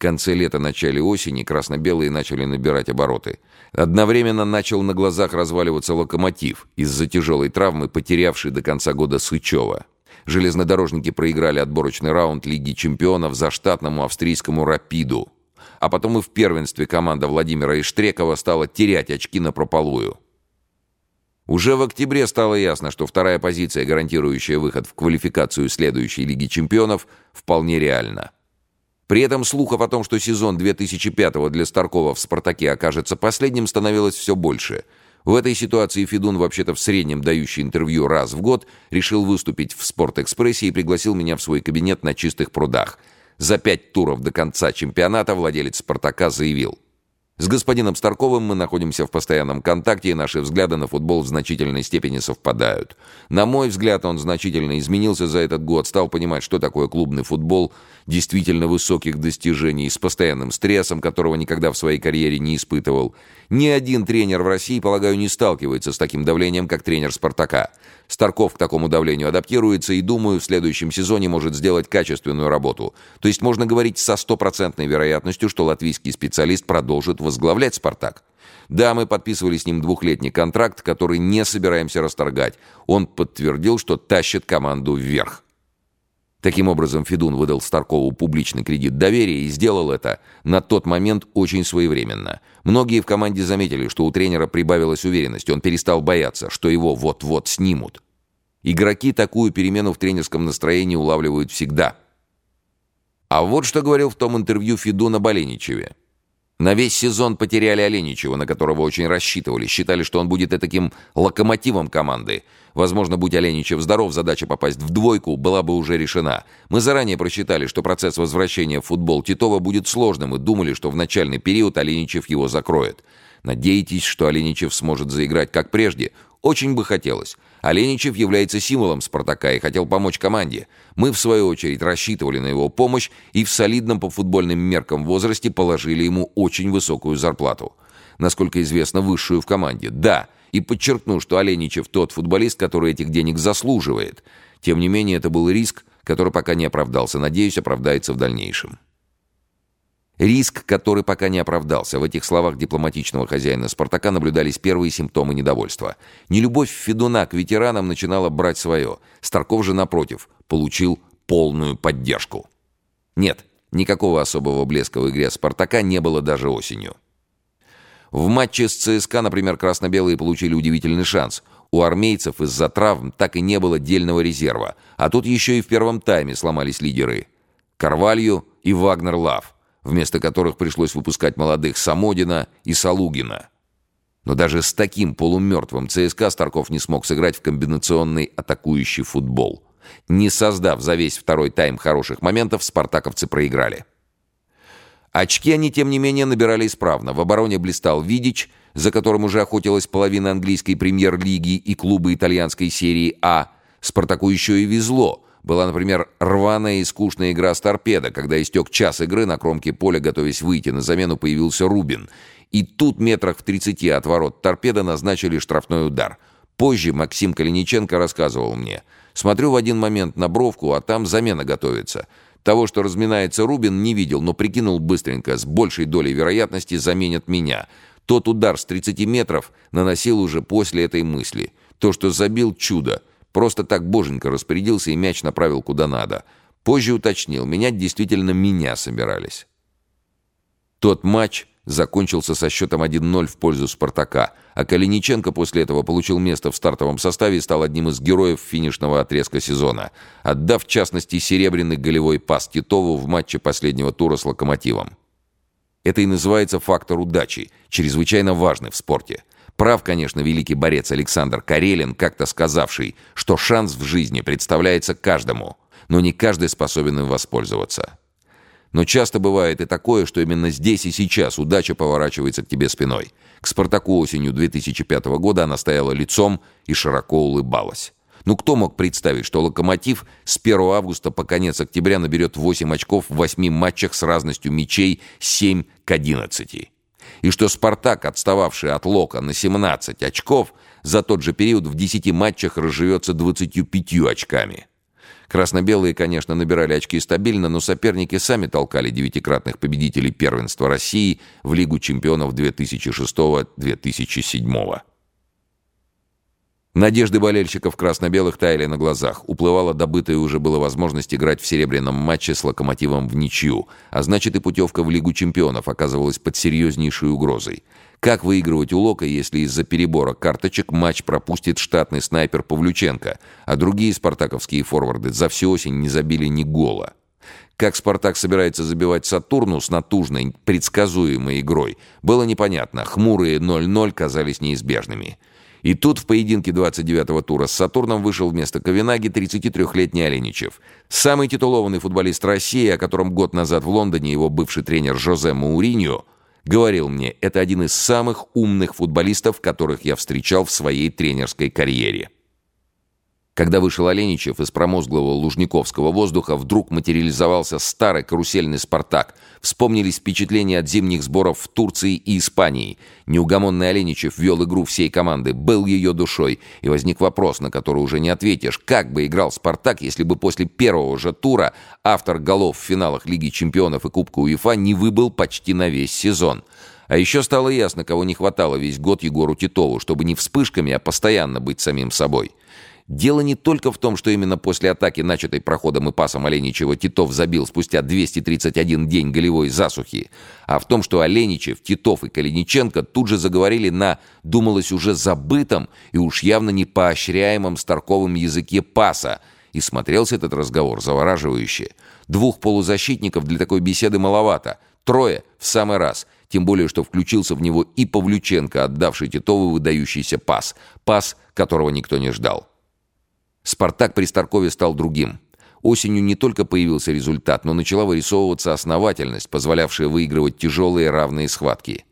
конце лета-начале осени красно-белые начали набирать обороты. Одновременно начал на глазах разваливаться локомотив из-за тяжелой травмы, потерявший до конца года Сычева. Железнодорожники проиграли отборочный раунд Лиги чемпионов за штатному австрийскому «Рапиду». А потом и в первенстве команда Владимира Иштрекова стала терять очки на прополую. Уже в октябре стало ясно, что вторая позиция, гарантирующая выход в квалификацию следующей Лиги чемпионов, вполне реальна. При этом слухов о том, что сезон 2005-го для Старкова в «Спартаке» окажется последним, становилось все больше. В этой ситуации Федун, вообще-то в среднем дающий интервью раз в год, решил выступить в «Спортэкспрессе» и пригласил меня в свой кабинет на чистых прудах. За пять туров до конца чемпионата владелец «Спартака» заявил – с господином Старковым мы находимся в постоянном контакте, и наши взгляды на футбол в значительной степени совпадают. На мой взгляд, он значительно изменился за этот год, стал понимать, что такое клубный футбол, действительно высоких достижений, с постоянным стрессом, которого никогда в своей карьере не испытывал. Ни один тренер в России, полагаю, не сталкивается с таким давлением, как тренер «Спартака». Старков к такому давлению адаптируется и, думаю, в следующем сезоне может сделать качественную работу. То есть можно говорить со стопроцентной вероятностью, что латвийский специалист продолжит возглавлять «Спартак». Да, мы подписывали с ним двухлетний контракт, который не собираемся расторгать. Он подтвердил, что тащит команду вверх. Таким образом, Федун выдал Старкову публичный кредит доверия и сделал это на тот момент очень своевременно. Многие в команде заметили, что у тренера прибавилась уверенность, он перестал бояться, что его вот-вот снимут. Игроки такую перемену в тренерском настроении улавливают всегда. А вот что говорил в том интервью Федун о Боленичеве. На весь сезон потеряли Оленичева, на которого очень рассчитывали. Считали, что он будет таким локомотивом команды. Возможно, будь Оленичев здоров, задача попасть в двойку была бы уже решена. Мы заранее просчитали, что процесс возвращения в футбол Титова будет сложным и думали, что в начальный период Оленичев его закроет. Надеетесь, что Оленичев сможет заиграть как прежде? Очень бы хотелось. Оленичев является символом «Спартака» и хотел помочь команде. Мы, в свою очередь, рассчитывали на его помощь и в солидном по футбольным меркам возрасте положили ему очень высокую зарплату. Насколько известно, высшую в команде. Да, и подчеркну, что Оленичев тот футболист, который этих денег заслуживает. Тем не менее, это был риск, который пока не оправдался. Надеюсь, оправдается в дальнейшем. Риск, который пока не оправдался. В этих словах дипломатичного хозяина «Спартака» наблюдались первые симптомы недовольства. Нелюбовь Федуна к ветеранам начинала брать свое. Старков же, напротив, получил полную поддержку. Нет, никакого особого блеска в игре «Спартака» не было даже осенью. В матче с ЦСКА, например, красно-белые получили удивительный шанс. У армейцев из-за травм так и не было дельного резерва. А тут еще и в первом тайме сломались лидеры. Карвалью и Вагнер Лав вместо которых пришлось выпускать молодых Самодина и Салугина. Но даже с таким полумертвым ЦСКА Старков не смог сыграть в комбинационный атакующий футбол. Не создав за весь второй тайм хороших моментов, спартаковцы проиграли. Очки они, тем не менее, набирали исправно. В обороне блистал Видич, за которым уже охотилась половина английской премьер-лиги и клубы итальянской серии А. Спартаку еще и везло – была, например, рваная и скучная игра с торпедо, когда истек час игры на кромке поля, готовясь выйти на замену, появился Рубин. И тут метрах в 30 от ворот торпеда назначили штрафной удар. Позже Максим Калиниченко рассказывал мне. Смотрю в один момент на бровку, а там замена готовится. Того, что разминается Рубин, не видел, но прикинул быстренько, с большей долей вероятности заменят меня. Тот удар с 30 метров наносил уже после этой мысли. То, что забил, чудо. Просто так боженька распорядился и мяч направил куда надо. Позже уточнил, менять действительно меня собирались. Тот матч закончился со счетом 1-0 в пользу «Спартака», а Калиниченко после этого получил место в стартовом составе и стал одним из героев финишного отрезка сезона, отдав, в частности, серебряный голевой пас Титову в матче последнего тура с «Локомотивом». Это и называется фактор удачи, чрезвычайно важный в спорте. Прав, конечно, великий борец Александр Карелин, как-то сказавший, что шанс в жизни представляется каждому, но не каждый способен им воспользоваться. Но часто бывает и такое, что именно здесь и сейчас удача поворачивается к тебе спиной. К «Спартаку» осенью 2005 года она стояла лицом и широко улыбалась. Ну кто мог представить, что «Локомотив» с 1 августа по конец октября наберет 8 очков в 8 матчах с разностью мячей 7 к 11? И что «Спартак», отстававший от Лока на 17 очков, за тот же период в 10 матчах разживется 25 очками. Красно-белые, конечно, набирали очки стабильно, но соперники сами толкали девятикратных победителей первенства России в Лигу чемпионов 2006-2007. Надежды болельщиков красно-белых таяли на глазах. Уплывала добытая уже была возможность играть в серебряном матче с «Локомотивом» в ничью, а значит и путевка в Лигу чемпионов оказывалась под серьезнейшей угрозой. Как выигрывать у Лока, если из-за перебора карточек матч пропустит штатный снайпер Павлюченко, а другие спартаковские форварды за всю осень не забили ни гола? Как «Спартак» собирается забивать «Сатурну» с натужной, предсказуемой игрой, было непонятно. Хмурые 0-0 казались неизбежными. И тут в поединке 29-го тура с «Сатурном» вышел вместо Ковенаги 33-летний Оленичев. Самый титулованный футболист России, о котором год назад в Лондоне его бывший тренер Жозе Мауриньо говорил мне, это один из самых умных футболистов, которых я встречал в своей тренерской карьере. Когда вышел Оленичев из промозглого лужниковского воздуха, вдруг материализовался старый карусельный «Спартак». Вспомнились впечатления от зимних сборов в Турции и Испании. Неугомонный Оленичев вел игру всей команды, был ее душой. И возник вопрос, на который уже не ответишь. Как бы играл «Спартак», если бы после первого же тура автор голов в финалах Лиги чемпионов и Кубка УЕФА не выбыл почти на весь сезон? А еще стало ясно, кого не хватало весь год Егору Титову, чтобы не вспышками, а постоянно быть самим собой. Дело не только в том, что именно после атаки, начатой проходом и пасом Оленичева, Титов забил спустя 231 день голевой засухи, а в том, что Оленичев, Титов и Калиниченко тут же заговорили на, думалось, уже забытом и уж явно не поощряемом Старковым языке паса, и смотрелся этот разговор завораживающе. Двух полузащитников для такой беседы маловато, трое в самый раз — тем более, что включился в него и Павлюченко, отдавший Титову выдающийся пас. Пас, которого никто не ждал. «Спартак» при Старкове стал другим. Осенью не только появился результат, но начала вырисовываться основательность, позволявшая выигрывать тяжелые равные схватки.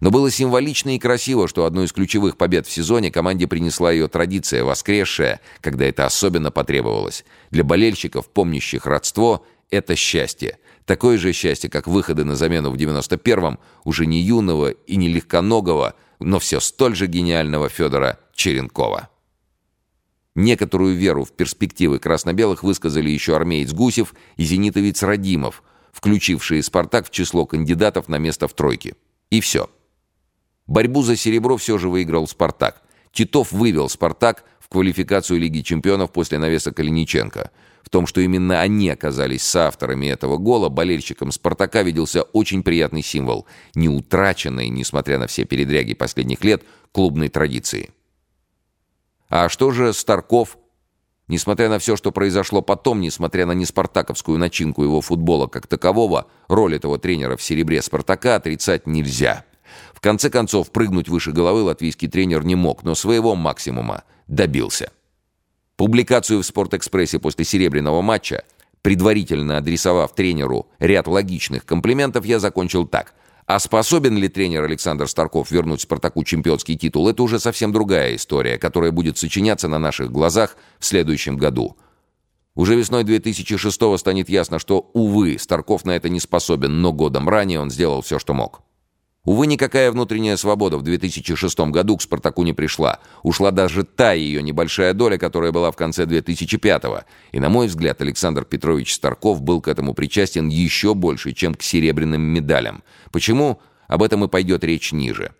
Но было символично и красиво, что одну из ключевых побед в сезоне команде принесла ее традиция, воскресшая, когда это особенно потребовалось. Для болельщиков, помнящих родство, это счастье. Такое же счастье, как выходы на замену в 91-м, уже не юного и не легконогого, но все столь же гениального Федора Черенкова. Некоторую веру в перспективы красно-белых высказали еще армеец Гусев и зенитовец Радимов, включившие «Спартак» в число кандидатов на место в тройке. И все. Борьбу за серебро все же выиграл «Спартак». Титов вывел «Спартак» в квалификацию Лиги чемпионов после навеса Калиниченко. В том, что именно они оказались соавторами этого гола, болельщикам «Спартака» виделся очень приятный символ, не утраченной, несмотря на все передряги последних лет, клубной традиции. А что же Старков? Несмотря на все, что произошло потом, несмотря на неспартаковскую начинку его футбола как такового, роль этого тренера в серебре «Спартака» отрицать нельзя. В конце концов, прыгнуть выше головы латвийский тренер не мог, но своего максимума добился. Публикацию в «Спортэкспрессе» после серебряного матча, предварительно адресовав тренеру ряд логичных комплиментов, я закончил так – а способен ли тренер Александр Старков вернуть «Спартаку» чемпионский титул, это уже совсем другая история, которая будет сочиняться на наших глазах в следующем году. Уже весной 2006-го станет ясно, что, увы, Старков на это не способен, но годом ранее он сделал все, что мог. Увы, никакая внутренняя свобода в 2006 году к «Спартаку» не пришла. Ушла даже та ее небольшая доля, которая была в конце 2005-го. И, на мой взгляд, Александр Петрович Старков был к этому причастен еще больше, чем к серебряным медалям. Почему? Об этом и пойдет речь ниже.